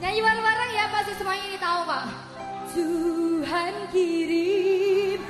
Nyanyi bareng-bareng ya pasti semuanya ini tahu kok. Tuhan kirimkanlah